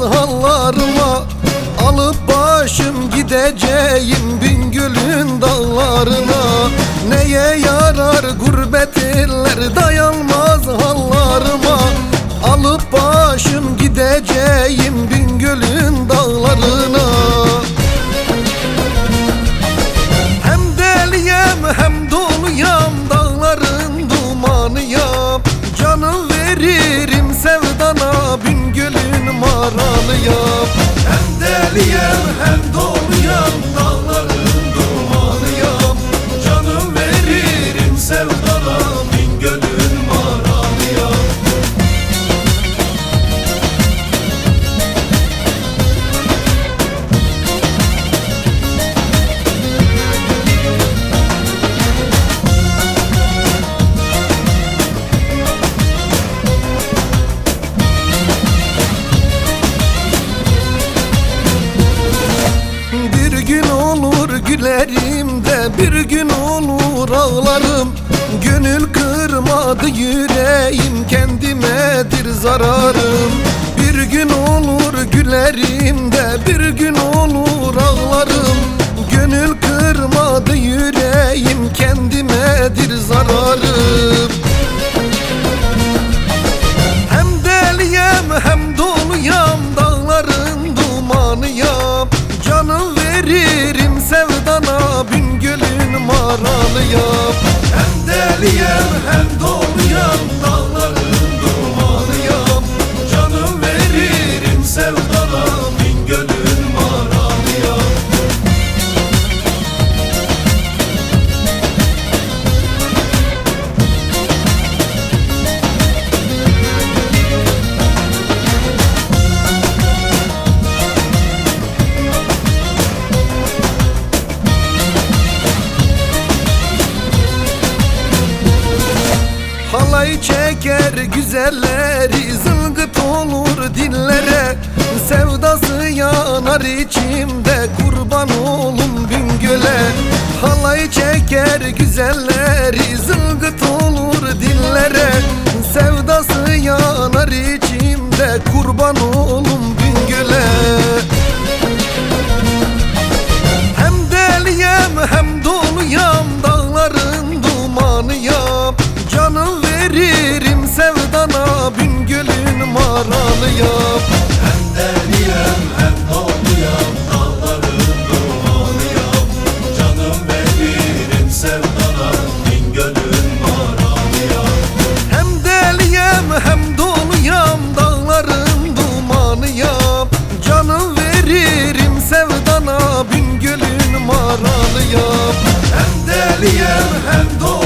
hallarıma. Alıp başım gideceğim Bingöl'ün dağlarına Neye yarar gurbet eller dayanmaz hallarıma. Alıp başım gideceğim Bingöl'ün dağlarına sevdana Bingöl'ün maralıyam Hem deliyem hem doluyam gülerim de bir gün olur ağlarım. Gönül kırmadı yüreğim kendimedir zararım. Bir gün olur gülerim de bir gün olur ağlarım. Gönül Hem deliyem Çeker güzelleri Zılgıt olur dillere. Sevdası yanar içimde Kurban olum Bingöl'e Halay çeker güzelleri Zılgıt olur dillere. Sevdası yanar içimde Kurban olum Bingöl'e Maralıyam Hem deliyem hem doluyam Dağların dumanıyam Canım veririm sevdana Bingöl'ün maralıyam Hem deliyem hem doluyam Dağların dumanıyam Canım veririm sevdana Bingöl'ün maralıyam Hem deliyem hem doluyam